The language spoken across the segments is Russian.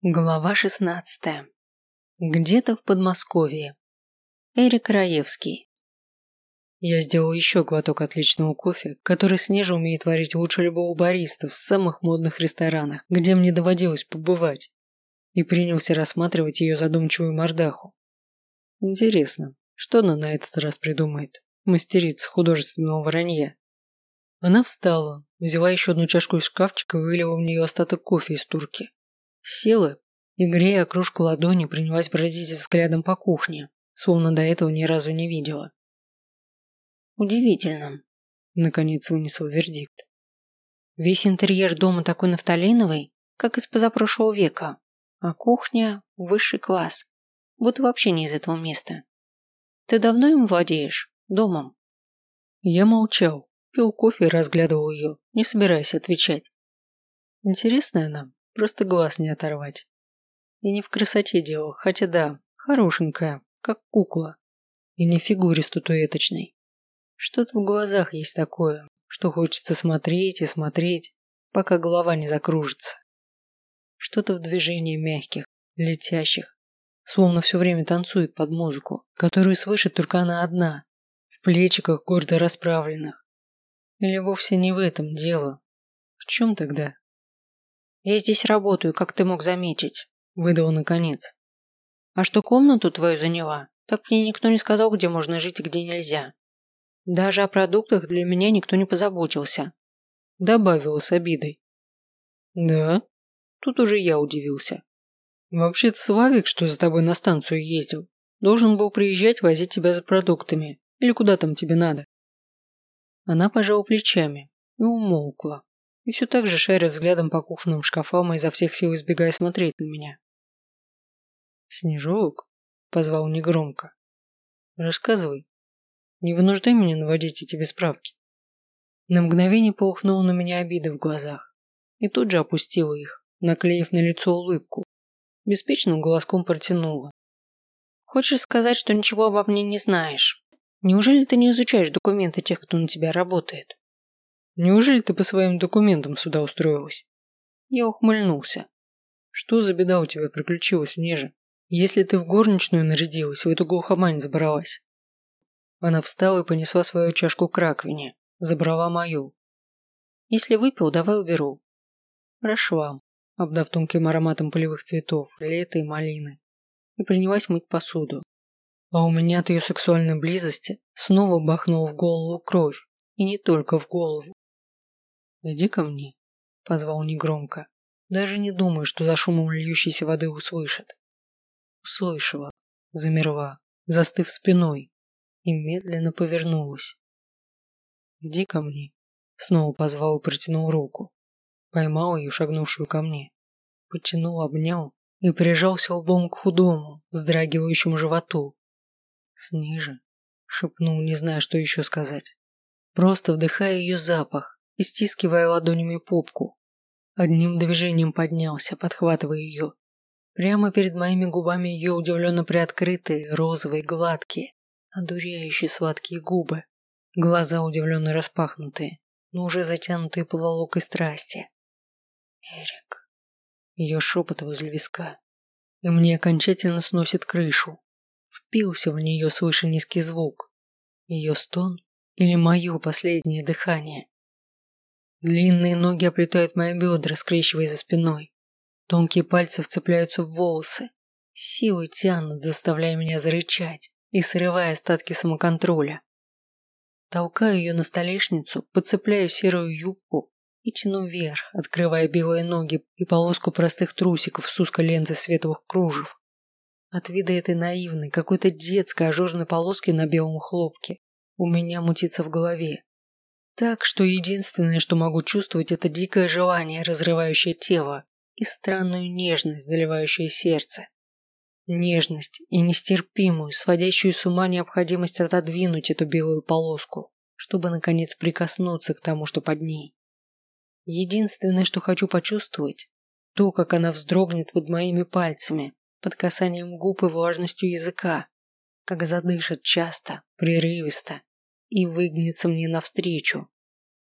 Глава 16. Где-то в Подмосковье. Эрик Раевский. Я сделал еще глоток отличного кофе, который Снежа умеет варить лучше любого бариста в самых модных ресторанах, где мне доводилось побывать, и принялся рассматривать ее задумчивую мордаху. Интересно, что она на этот раз придумает? Мастерица художественного вранья. Она встала, взяла еще одну чашку из шкафчика и вылила в нее остаток кофе из турки. Села и, грея кружку ладони, принялась бродить взглядом по кухне, словно до этого ни разу не видела. «Удивительно», – наконец вынесла вердикт. «Весь интерьер дома такой нафталиновый, как из позапрошлого века, а кухня – высший класс, будто вообще не из этого места. Ты давно им владеешь? Домом?» Я молчал, пил кофе и разглядывал ее, не собираясь отвечать. Интересная она, Просто глаз не оторвать. И не в красоте дело, хотя да, хорошенькая, как кукла. И не в фигуре статуэточной. Что-то в глазах есть такое, что хочется смотреть и смотреть, пока голова не закружится. Что-то в движении мягких, летящих, словно все время танцует под музыку, которую слышит только она одна, в плечиках гордо расправленных. Или вовсе не в этом дело. В чем тогда? Я здесь работаю, как ты мог заметить, выдал наконец. А что комнату твою заняла, так мне никто не сказал, где можно жить и где нельзя. Даже о продуктах для меня никто не позаботился. Добавила с обидой. Да? Тут уже я удивился. Вообще-то Славик, что за тобой на станцию ездил, должен был приезжать возить тебя за продуктами. Или куда там тебе надо. Она пожала плечами и умолкла и все так же шаря взглядом по кухонным шкафам и изо всех сил избегая смотреть на меня. «Снежок?» – позвал негромко. «Рассказывай. Не вынуждай меня наводить эти бесправки». На мгновение полыхнула на меня обида в глазах и тут же опустила их, наклеив на лицо улыбку. Беспечным голоском протянула. «Хочешь сказать, что ничего обо мне не знаешь? Неужели ты не изучаешь документы тех, кто на тебя работает?» Неужели ты по своим документам сюда устроилась? Я ухмыльнулся. Что за беда у тебя приключилась, Нежа? Если ты в горничную нарядилась, в эту глухомань забралась. Она встала и понесла свою чашку к раковине, забрала мою. Если выпил, давай уберу. Прошла, обдав тонким ароматом полевых цветов, лета и малины, и принялась мыть посуду. А у меня от ее сексуальной близости снова бахнула в голову кровь, и не только в голову. «Иди ко мне», – позвал негромко. Даже не думаю, что за шумом льющейся воды услышит. Услышала, замерла, застыв спиной, и медленно повернулась. «Иди ко мне», – снова позвал и протянул руку. Поймал ее, шагнувшую ко мне. Подтянул, обнял и прижался лбом к худому, вздрагивающему животу. «Сниже», – шепнул, не зная, что еще сказать. Просто вдыхая ее запах, и стискивая ладонями попку. Одним движением поднялся, подхватывая ее. Прямо перед моими губами ее удивленно приоткрытые, розовые, гладкие, одуряющие сладкие губы. Глаза удивленно распахнутые, но уже затянутые поволокой страсти. Эрик. Ее шепот возле виска. И мне окончательно сносит крышу. Впился в нее свыше низкий звук. Ее стон или мое последнее дыхание. Длинные ноги оплетают мои бедра, скрещивая за спиной. Тонкие пальцы вцепляются в волосы. Силой тянут, заставляя меня зарычать и срывая остатки самоконтроля. Толкаю ее на столешницу, подцепляю серую юбку и тяну вверх, открывая белые ноги и полоску простых трусиков с узкой лентой светлых кружев. От вида этой наивной, какой-то детской ажурной полоски на белом хлопке у меня мутится в голове. Так что единственное, что могу чувствовать, это дикое желание, разрывающее тело, и странную нежность, заливающую сердце. Нежность и нестерпимую, сводящую с ума необходимость отодвинуть эту белую полоску, чтобы наконец прикоснуться к тому, что под ней. Единственное, что хочу почувствовать, то, как она вздрогнет под моими пальцами, под касанием губ и влажностью языка, как задышит часто, прерывисто, и выгнется мне навстречу.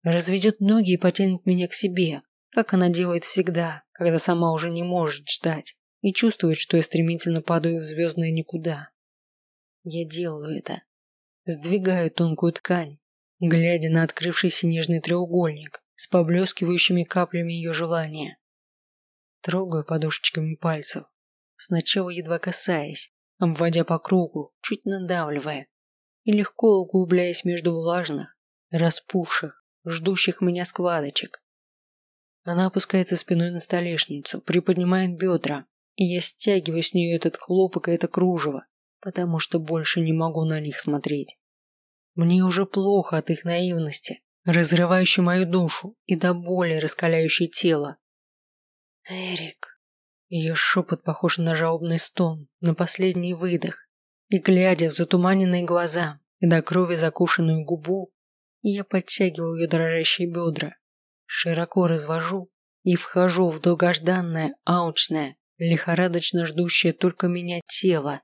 Разведет ноги и потянет меня к себе, как она делает всегда, когда сама уже не может ждать и чувствует, что я стремительно падаю в звездное никуда. Я делаю это. Сдвигаю тонкую ткань, глядя на открывшийся нежный треугольник с поблескивающими каплями ее желания. Трогаю подушечками пальцев, сначала едва касаясь, обводя по кругу, чуть надавливая, и легко углубляясь между влажных, распухших, ждущих меня складочек. Она опускается спиной на столешницу, приподнимает бедра, и я стягиваю с нее этот хлопок и это кружево, потому что больше не могу на них смотреть. Мне уже плохо от их наивности, разрывающей мою душу и до боли раскаляющей тело. Эрик. Ее шепот похож на жалобный стон, на последний выдох. И глядя в затуманенные глаза и до крови закушенную губу, я подтягиваю ее дрожащие бедра, широко развожу и вхожу в долгожданное, аучное, лихорадочно ждущее только меня тело.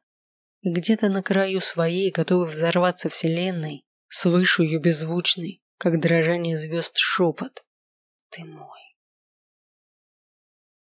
И где-то на краю своей, готовой взорваться вселенной, слышу ее беззвучный, как дрожание звезд шепот. Ты мой.